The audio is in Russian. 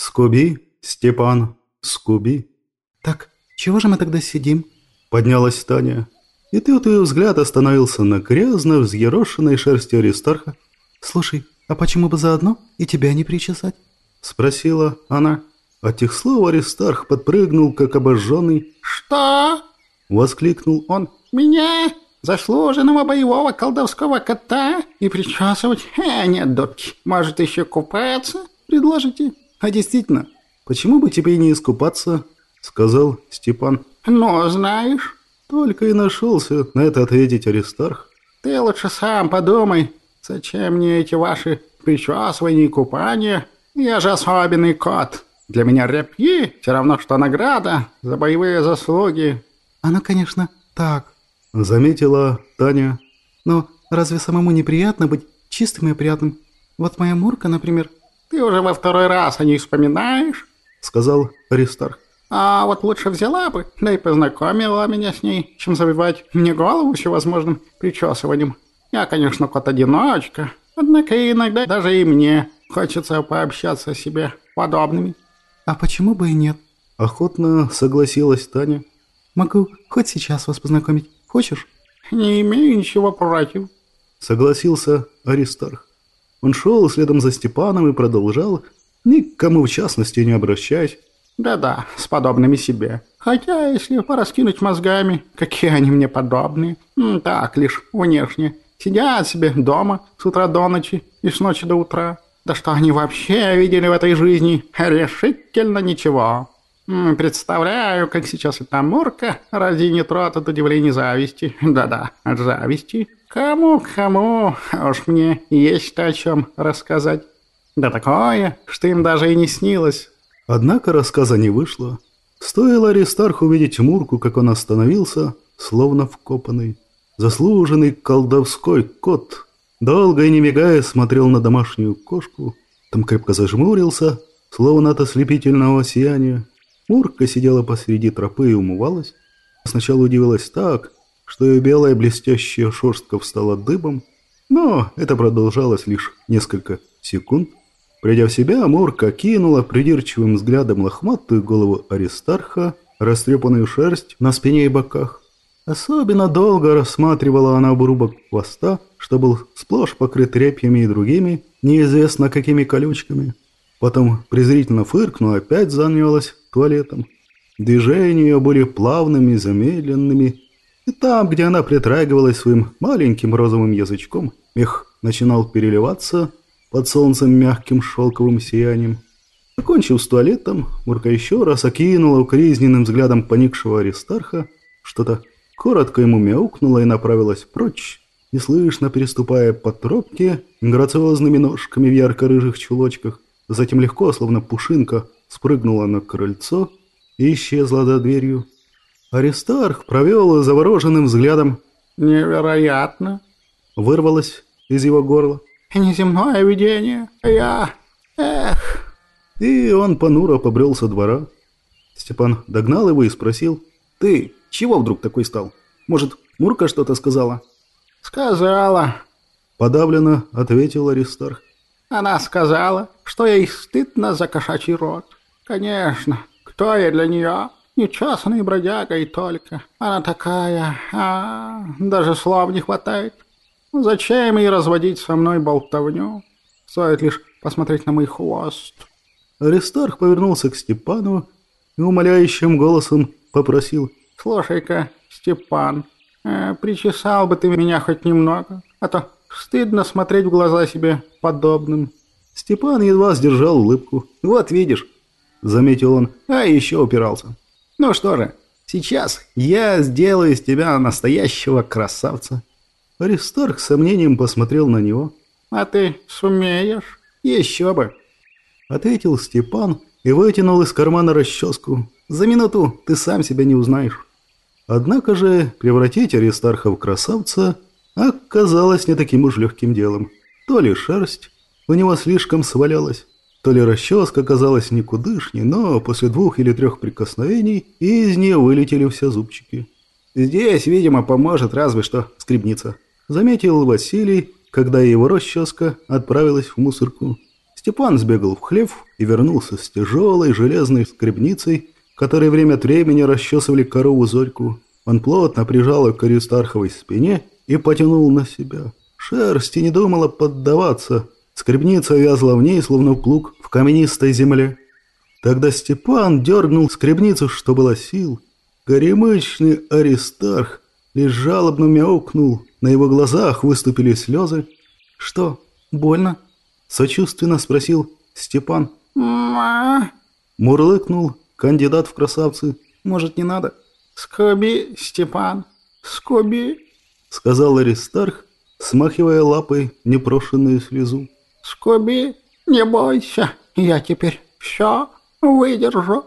«Скуби, Степан, скуби». «Так, чего же мы тогда сидим?» Поднялась Таня. И тут ее взгляд остановился на грязно взъерошенной шерсти Аристарха. «Слушай, а почему бы заодно и тебя не причесать?» Спросила она. От тех слов Аристарх подпрыгнул, как обожженный. «Что?» Воскликнул он. «Меня, заслуженного боевого колдовского кота, и причесывать? Э, нет, дурки, может еще купаться? Предложите?» «А действительно, почему бы тебе не искупаться?» Сказал Степан. «Ну, знаешь...» Только и нашелся на это ответить Аристарх. «Ты лучше сам подумай, зачем мне эти ваши причесывания и купания? Я же особенный кот. Для меня репьи все равно, что награда за боевые заслуги». «Оно, конечно, так», — заметила Таня. «Но разве самому неприятно быть чистым и приятным? Вот моя Мурка, например...» «Ты уже во второй раз о ней вспоминаешь?» — сказал Аристарх. А вот лучше взяла бы, да и познакомила меня с ней, чем забивать мне голову всевозможным причесыванием. Я, конечно, кот-одиночка, однако иногда даже и мне хочется пообщаться с себе подобными. А почему бы и нет? Охотно согласилась Таня. Могу хоть сейчас вас познакомить. Хочешь? Не имею ничего против. Согласился Аристарх. Он шел следом за Степаном и продолжал, никому в частности не обращаясь, да-да, с подобными себе. Хотя, если пораскинуть мозгами, какие они мне подобные. Так, лишь внешне. Сидят себе дома с утра до ночи и с ночи до утра. Да что они вообще видели в этой жизни? Решительно ничего. Представляю, как сейчас эта Мурка разинет рот от удивления зависти. Да-да, от зависти. Кому-кому, уж мне есть о чем рассказать. Да такое, что им даже и не снилось. Однако рассказа не вышло. Стоило Аристарху увидеть Мурку, как он остановился, словно вкопанный. Заслуженный колдовской кот, долго и не мигая, смотрел на домашнюю кошку, там крепко зажмурился, словно от ослепительного сияния. Мурка сидела посреди тропы и умывалась. Сначала удивилась так, что ее белая блестящая шерстка встала дыбом, но это продолжалось лишь несколько секунд. Придя в себя, Мурка кинула придирчивым взглядом лохматую голову Аристарха, растрепанную шерсть на спине и боках. Особенно долго рассматривала она обрубок хвоста, что был сплошь покрыт репьями и другими, неизвестно какими колючками. Потом презрительно фыркнула, опять занялась туалетом. Движения ее были плавными, замедленными, и там, где она притрагивалась своим маленьким розовым язычком, мех начинал переливаться, под солнцем мягким шелковым сиянием. Закончив с туалетом, Мурка еще раз окинула укоризненным взглядом поникшего Аристарха, что-то коротко ему мяукнула и направилась прочь, неслышно переступая по тропке грациозными ножками в ярко-рыжих чулочках, затем легко, словно пушинка, спрыгнула на крыльцо и исчезла за дверью. Аристарх провел завороженным взглядом «Невероятно!» вырвалось из его горла неземное видение. Я... Эх...» И он понуро побрел со двора. Степан догнал его и спросил. «Ты чего вдруг такой стал? Может, Мурка что-то сказала?» «Сказала», — подавленно ответил Аристарх. «Она сказала, что ей стыдно за кошачий рот. Конечно, кто я для нее? Нечестный бродяга и только. Она такая... А, даже слов не хватает. Зачем ей разводить со мной болтовню? Стоит лишь посмотреть на мой хвост. Аристарх повернулся к Степану и умоляющим голосом попросил. «Слушай-ка, Степан, э, причесал бы ты меня хоть немного, а то стыдно смотреть в глаза себе подобным». Степан едва сдержал улыбку. «Вот видишь», — заметил он, а еще упирался. «Ну что же, сейчас я сделаю из тебя настоящего красавца». Аристарх с сомнением посмотрел на него. «А ты сумеешь? Еще бы!» Ответил Степан и вытянул из кармана расческу. «За минуту ты сам себя не узнаешь». Однако же превратить Аристарха в красавца оказалось не таким уж легким делом. То ли шерсть у него слишком свалялась, то ли расческа казалась никудышней, но после двух или трех прикосновений из нее вылетели все зубчики. Здесь, видимо, поможет разве что скребница заметил Василий, когда его расческа отправилась в мусорку. Степан сбегал в хлев и вернулся с тяжелой железной скребницей, которой время от времени расчесывали корову Зорьку. Он плотно прижал ее к Аристарховой спине и потянул на себя. Шерсть и не думала поддаваться. Скребница вязла в ней, словно плуг в каменистой земле. Тогда Степан дергнул скребницу, что было сил. Горемычный Аристарх лишь жалобно мяукнул. На его глазах выступили слезы. «Что, больно?» – сочувственно спросил Степан. «Ма!» – мурлыкнул кандидат в красавцы. «Может, не надо?» «Скоби, Степан, скоби!» – сказал Аристарх, смахивая лапой непрошенную слезу. «Скоби, не бойся, я теперь все выдержу».